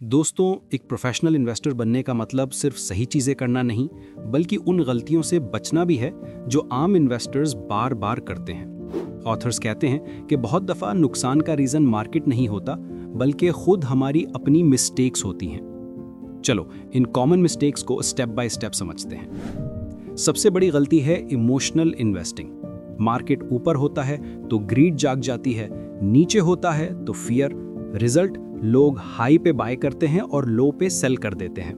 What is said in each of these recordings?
दोस्तों, एक professional investor बनने का मतलब सिर्फ़ सही चीज़ें करना नहीं, बल्कि उन गलतियों से बचना भी है जो आम इन्वेस्टर्स बार बार करते हैं। ऑथर्स कहते हैं कि बहुत दफ़ा नुकसान का रीज़न मार्केट नहीं होता, बल्कि खुद हमारी अपनी मिस्टेक्स होती हैं। चलो, इन कॉमन मिस्टेक्स को स्टेप बाय स्टेप समझते हैं। सबसे बड़ी गलती है इमोशनल इन्वेस्टिंग मार्केट ऊपर होता है तो ग्रीड जाग जाती है, नीचे होता है तो फियर रिज़ल्ट लोग हाई पे बाय करते हैं और लो पे सेल कर देते हैं।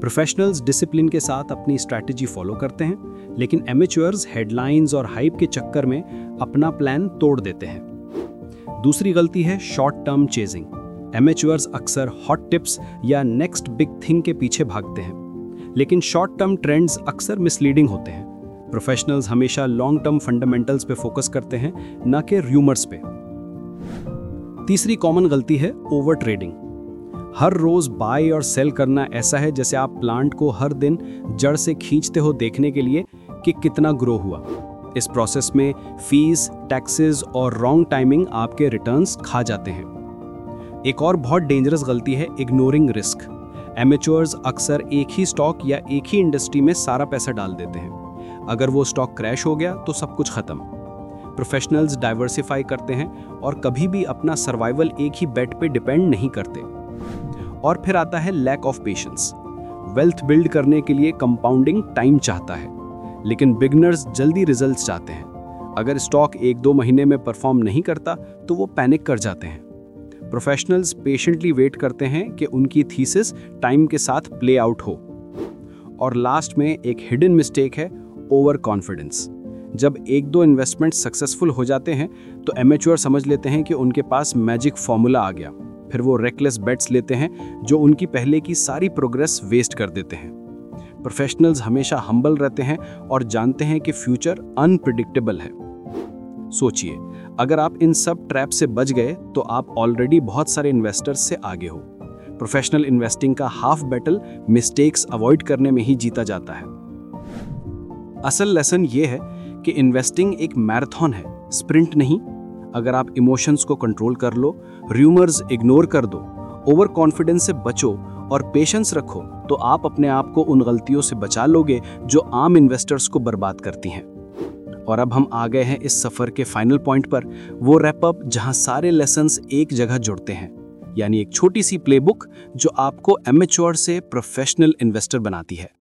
प्रोफेशनल्स डिसिप्लिन के साथ अपनी स्ट्रैटेजी फॉलो करते हैं, लेकिन एमेच्योर्स हेडलाइंस और हाइप के चक्कर में अपना प्लान तोड़ देते हैं। दूसरी गलती है शॉर्ट टर्म चेजिंग एमेच्योर्स अक्सर हॉट टिप्स या नेक्स्ट बिग थिंग के पीछे भागते हैं, लेकिन शॉर्ट टर्म ट्रेंड्स अक्सर मिसलीडिंग होते हैं। प्रोफेशनल्स हमेशा लॉन्ग टर्म फंडामेंटल्स पे फोकस करते हैं, न कि र्यूमर्स पे। तीसरी कॉमन गलती है ओवर ट्रेडिंग हर रोज बाय और सेल करना ऐसा है जैसे आप प्लांट को हर दिन जड़ से खींचते हो देखने के लिए कि कितना ग्रो हुआ। इस प्रोसेस में फ़ीस टैक्सेस और रॉन्ग टाइमिंग आपके रिटर्न्स खा जाते हैं। एक और बहुत डेंजरस गलती है इग्नोरिंग रिस्क एमेच्योर्स अक्सर एक ही स्टॉक या एक ही इंडस्ट्री में सारा पैसा डाल देते हैं। अगर वो स्टॉक क्रैश हो गया तो सब कुछ खत्म। प्रोफेशनल्स डाइवर्सिफाई करते हैं और कभी भी अपना सर्वाइवल एक ही बेट पे डिपेंड नहीं करते। और फिर आता है lack of patience wealth build करने के लिए कंपाउंडिंग टाइम चाहता है। लेकिन बिगनर्स जल्दी रिज़ल्ट चाहते हैं। अगर स्टॉक एक दो महीने में परफॉर्म नहीं करता तो वो पैनिक कर जाते हैं। प्रोफेशनल्स पेशेंटली वेट करते हैं कि उनकी थीसिस टाइम के साथ प्ले आउट हो। और लास्ट में एक हिडन मिस्टेक है ओवर कॉन्फिडेंस जब एक दो इन्वेस्टमेंट सक्सेसफुल हो जाते हैं तो एमेच्योर समझ लेते हैं कि उनके पास मैजिक फॉर्मूला आ गया। फिर वो रेकलेस बेट्स लेते हैं, जो उनकी पहले की सारी प्रोग्रेस वेस्ट कर देते हैं। प्रोफेशनल्स हमेशा हम्बल रहते हैं और जानते हैं कि फ्यूचर अनप्रिडिक्टेबल है। सोचिए, अगर आप इन सब ट्रैप से बच गए तो आप ऑलरेडी बहुत सारे इन्वेस्टर्स से आगे हो। प्रोफेशनल इन्वेस्टिंग का हाफ़ बैटल मिस्टेक्स अवॉइड करने में ही जीता जाता है। असल लेसन ये है कि इन्वेस्टिंग एक मैराथन है स्प्रिंट नहीं। अगर आप इमोशंस को कंट्रोल कर लो र्यूमर्स इग्नोर कर दो ओवर कॉन्फिडेंस से बचो और पेशेंस रखो तो आप अपने आप को उन गलतियों से बचा लोगे जो आम इन्वेस्टर्स को बर्बाद करती हैं। और अब हम आ गए हैं इस सफ़र के फाइनल पॉइंट पर, वो रैप अप जहाँ सारे लेसन्स एक जगह जुड़ते हैं। यानी एक छोटी सी प्लेबुक जो आपको एमेच्योर से प्रोफेशनल इन्वेस्टर बनाती है।